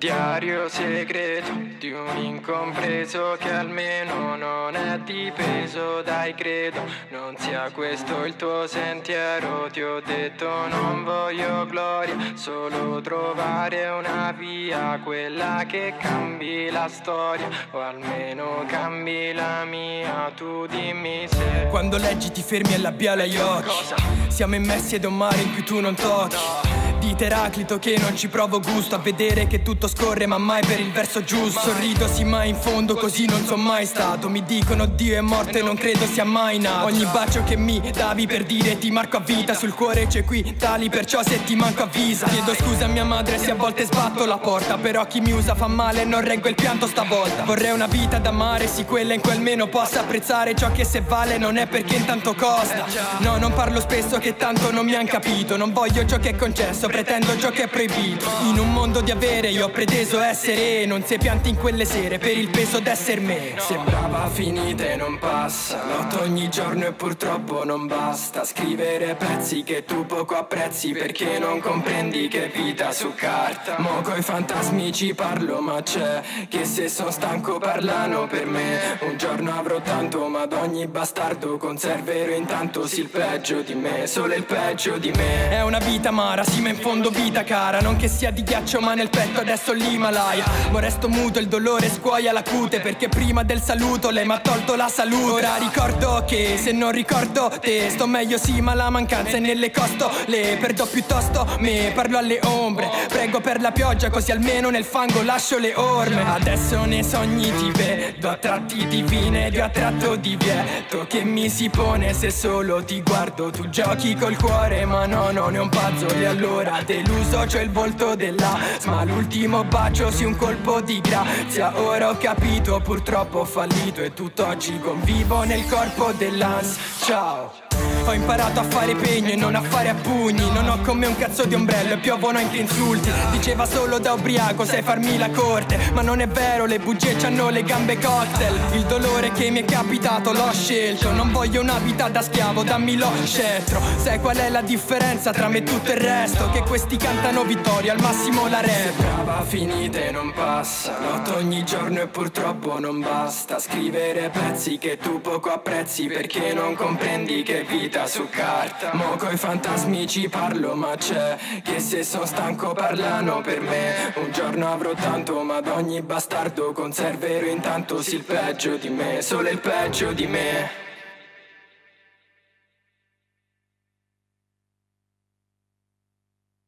Diario segreto di un incompreso che almeno non è dipeso dai credo non sia questo il tuo sentiero ti ho detto non voglio gloria solo trovare una via quella che cambi la storia o almeno cambi la mia tu dimmi se quando leggi ti fermi labiale agli occhi Cosa? siamo immersi ad un mare in cui tu non tocchi no. Dite Eraclito che non ci provo gusto a vedere che tutto scorre ma mai per il verso giusto. Sorrido sì ma in fondo così non sono mai stato. Mi dicono Dio è morto e non credo sia mai nato. Ogni bacio che mi davi per dire ti marco a vita Sul cuore c'è qui tali perciò se ti manco avvisa. Chiedo scusa a mia madre se a volte sbatto la porta Però chi mi usa fa male e non reggo il pianto stavolta. Vorrei una vita da mare sì quella in cui almeno possa apprezzare ciò che se vale non è perché intanto costa. No non parlo spesso che tanto non mi han capito Non voglio ciò che è concesso pretendo ciò che è proibito. In un mondo di avere io ho preteso essere. Non si pianti in quelle sere per il peso d'esser me. Sembrava finita e non passa. Lotto ogni giorno e purtroppo non basta. Scrivere pezzi che tu poco apprezzi Perché non comprendi che vita su carta. Mo coi fantasmi ci parlo ma c'è Che se son stanco parlano per me. Un giorno avrò tanto ma ad ogni bastardo Conserverò intanto sì il peggio di me. Solo il peggio di me. È una vita amara ma in fondo vita cara. Non che sia di ghiaccio ma nel petto adesso l'Himalaya. Ma resto muto, il dolore scuoia la cute Perché prima del saluto lei m'ha tolto la salute. Ora ricordo che se non ricordo te Sto meglio sì ma la mancanza è nelle costo. Le perdo piuttosto me, parlo alle ombre. Prego per la pioggia così almeno nel fango lascio le orme. Adesso nei sogni ti vedo a tratti divine ed io a tratto divieto Che mi si pone. Se solo ti guardo Tu giochi col cuore ma no non è un puzzle E allora deluso c'ho il volto della Ma l'ultimo bacio sì un colpo di grazia. Ora ho capito, purtroppo ho fallito E tutt'oggi convivo nel corpo dell'ans Ciao ho imparato a fare pegno e non a fare a pugni Non ho con me un cazzo di ombrello e piovono anche insulti. Diceva solo da ubriaco sai farmi la corte? Ma non è vero, le bugie c'hanno le gambe cocktail. Il dolore che mi è capitato l'ho scelto. Non voglio una vita da schiavo, dammi lo scettro Sai qual è la differenza tra me e tutto il resto? Che questi cantano vittoria, al massimo la rap. Brava finita e non passa. Lotto ogni giorno e purtroppo non basta. Scrivere pezzi che tu poco apprezzi Perché non comprendi che vita vita su carta. Mo coi fantasmi ci parlo ma c'è Che se son stanco parlano per me. Un giorno avrò tanto ma ad ogni bastardo Conserverò intanto sì il peggio di me Solo il peggio di me